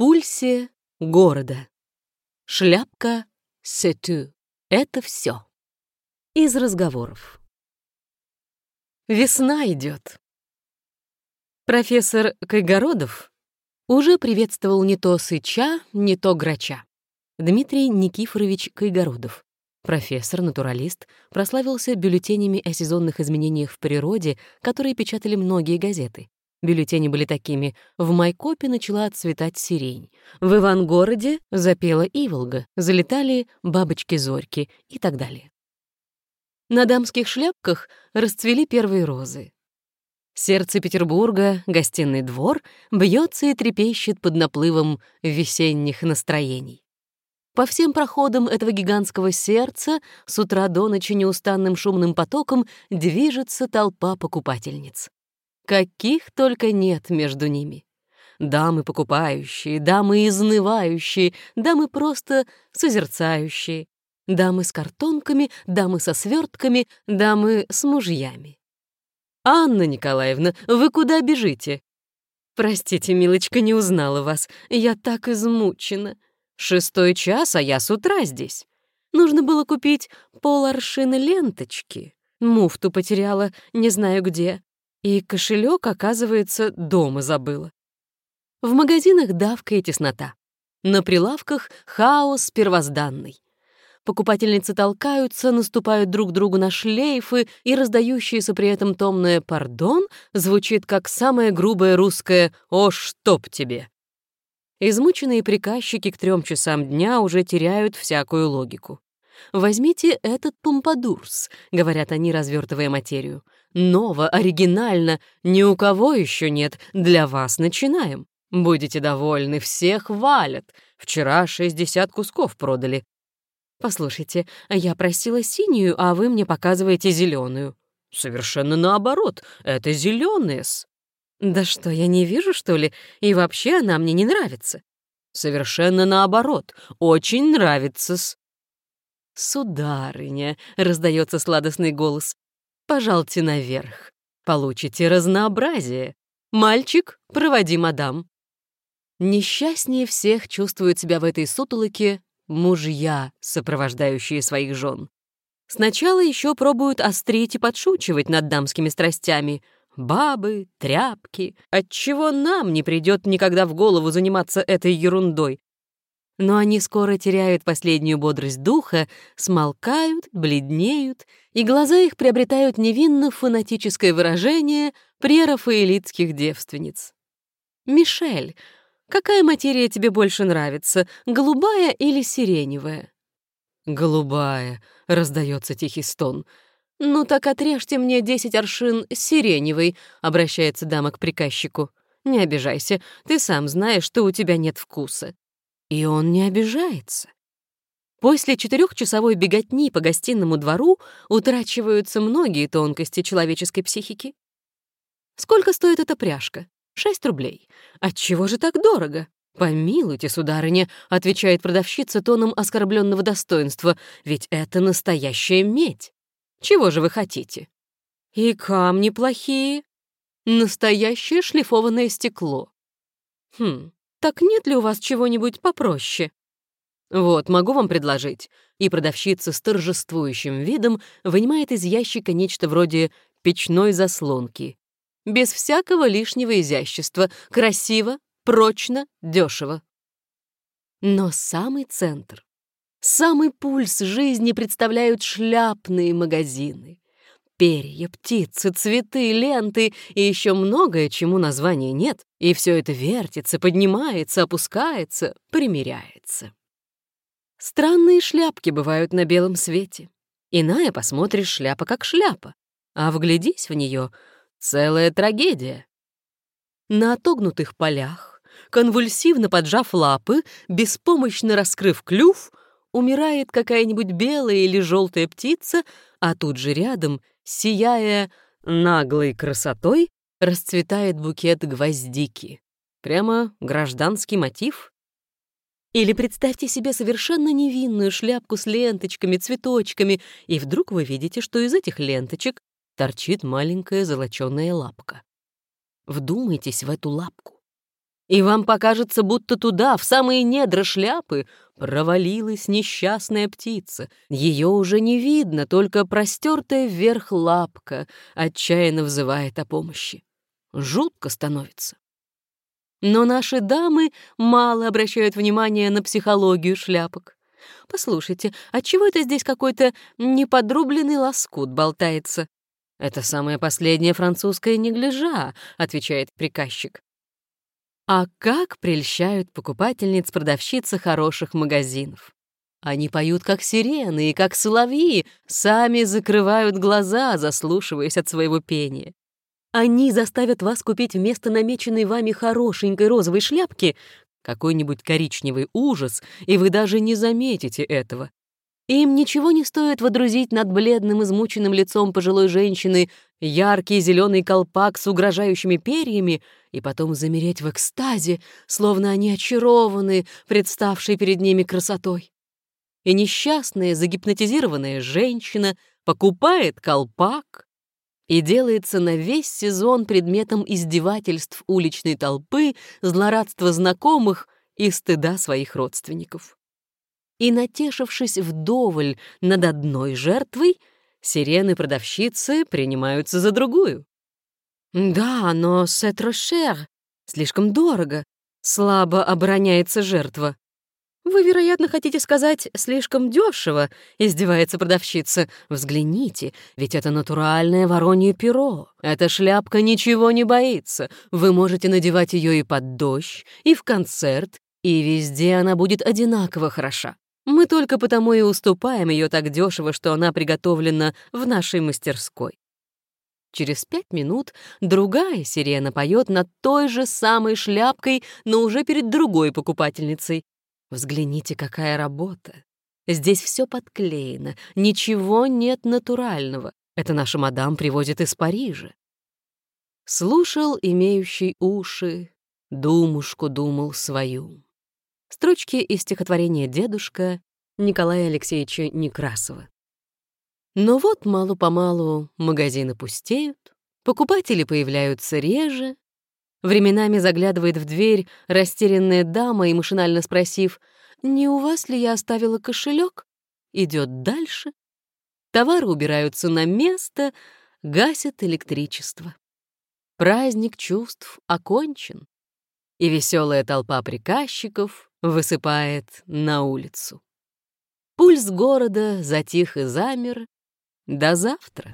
пульсе города. Шляпка сету — это все. Из разговоров. Весна идет. Профессор Кайгородов уже приветствовал не то сыча, не то грача. Дмитрий Никифорович Кайгородов, профессор, натуралист, прославился бюллетенями о сезонных изменениях в природе, которые печатали многие газеты. Бюллетени были такими. В Майкопе начала отцветать сирень. В Ивангороде запела Иволга, залетали бабочки-зорьки и так далее. На дамских шляпках расцвели первые розы. Сердце Петербурга, гостиный двор, бьется и трепещет под наплывом весенних настроений. По всем проходам этого гигантского сердца с утра до ночи неустанным шумным потоком движется толпа покупательниц. Каких только нет между ними. Дамы покупающие, дамы изнывающие, дамы просто созерцающие, дамы с картонками, дамы со свертками, дамы с мужьями. «Анна Николаевна, вы куда бежите?» «Простите, милочка, не узнала вас. Я так измучена. Шестой час, а я с утра здесь. Нужно было купить поларшины ленточки. Муфту потеряла, не знаю где. И кошелек, оказывается, дома забыла. В магазинах давка и теснота. На прилавках хаос первозданный. Покупательницы толкаются, наступают друг другу на шлейфы, и раздающееся при этом томное «пардон» звучит как самое грубое русское «О, чтоб тебе!». Измученные приказчики к трем часам дня уже теряют всякую логику. «Возьмите этот помпадурс», — говорят они, развертывая материю. «Ново, оригинально, ни у кого еще нет, для вас начинаем. Будете довольны, всех валят. Вчера 60 кусков продали. Послушайте, я просила синюю, а вы мне показываете зеленую. Совершенно наоборот, это зеленый-с. Да что, я не вижу, что ли? И вообще она мне не нравится. Совершенно наоборот, очень нравится-с. «Сударыня», — раздается сладостный голос, — «пожалуйте наверх. Получите разнообразие. Мальчик, проводи мадам». Несчастнее всех чувствуют себя в этой сутолоке мужья, сопровождающие своих жен. Сначала еще пробуют острить и подшучивать над дамскими страстями. Бабы, тряпки. Отчего нам не придет никогда в голову заниматься этой ерундой? Но они скоро теряют последнюю бодрость духа, смолкают, бледнеют, и глаза их приобретают невинно-фанатическое выражение прерафаэлитских девственниц. «Мишель, какая материя тебе больше нравится, голубая или сиреневая?» «Голубая», — раздается тихий стон. «Ну так отрежьте мне десять аршин сиреневой», — обращается дама к приказчику. «Не обижайся, ты сам знаешь, что у тебя нет вкуса». И он не обижается. После четырехчасовой беготни по гостиному двору утрачиваются многие тонкости человеческой психики. Сколько стоит эта пряжка? Шесть рублей. Отчего же так дорого? «Помилуйте, сударыня», — отвечает продавщица тоном оскорбленного достоинства, «ведь это настоящая медь. Чего же вы хотите?» «И камни плохие. Настоящее шлифованное стекло». «Хм, так нет ли у вас чего-нибудь попроще? Вот, могу вам предложить. И продавщица с торжествующим видом вынимает из ящика нечто вроде печной заслонки. Без всякого лишнего изящества, красиво, прочно, дешево. Но самый центр, самый пульс жизни представляют шляпные магазины. Перья, птицы, цветы, ленты и еще многое, чему названия нет. И все это вертится, поднимается, опускается, примеряется. Странные шляпки бывают на белом свете. Иная посмотришь шляпа как шляпа, а вглядись в нее — целая трагедия. На отогнутых полях, конвульсивно поджав лапы, беспомощно раскрыв клюв, умирает какая-нибудь белая или желтая птица, а тут же рядом сияя наглой красотой, расцветает букет гвоздики. Прямо гражданский мотив. Или представьте себе совершенно невинную шляпку с ленточками, цветочками, и вдруг вы видите, что из этих ленточек торчит маленькая золоченая лапка. Вдумайтесь в эту лапку. И вам покажется, будто туда, в самые недра шляпы, провалилась несчастная птица. Ее уже не видно, только простертая вверх лапка отчаянно взывает о помощи. Жутко становится. Но наши дамы мало обращают внимания на психологию шляпок. Послушайте, отчего это здесь какой-то неподрубленный лоскут болтается? Это самая последняя французская неглижа, отвечает приказчик. А как прельщают покупательниц продавщицы хороших магазинов. Они поют как сирены и как соловьи, сами закрывают глаза, заслушиваясь от своего пения. Они заставят вас купить вместо намеченной вами хорошенькой розовой шляпки какой-нибудь коричневый ужас, и вы даже не заметите этого. Им ничего не стоит водрузить над бледным, измученным лицом пожилой женщины яркий зеленый колпак с угрожающими перьями и потом замереть в экстазе, словно они очарованы, представшей перед ними красотой. И несчастная, загипнотизированная женщина покупает колпак и делается на весь сезон предметом издевательств уличной толпы, злорадства знакомых и стыда своих родственников и, натешившись вдоволь над одной жертвой, сирены-продавщицы принимаются за другую. «Да, но cher, слишком дорого», — слабо обороняется жертва. «Вы, вероятно, хотите сказать «слишком дешево», — издевается продавщица. «Взгляните, ведь это натуральное воронье перо. Эта шляпка ничего не боится. Вы можете надевать ее и под дождь, и в концерт, и везде она будет одинаково хороша. Мы только потому и уступаем ее так дешево, что она приготовлена в нашей мастерской. Через пять минут другая сирена поет над той же самой шляпкой, но уже перед другой покупательницей. Взгляните, какая работа. Здесь все подклеено, ничего нет натурального. Это наша мадам привозит из Парижа. Слушал имеющий уши, думушку думал свою. Строчки из стихотворения «Дедушка» Николая Алексеевича Некрасова. Но вот мало-помалу магазины пустеют, покупатели появляются реже, временами заглядывает в дверь растерянная дама и, машинально спросив, «Не у вас ли я оставила кошелек?» идет дальше. Товары убираются на место, гасят электричество. Праздник чувств окончен, и веселая толпа приказчиков высыпает на улицу. Пульс города затих и замер. До завтра.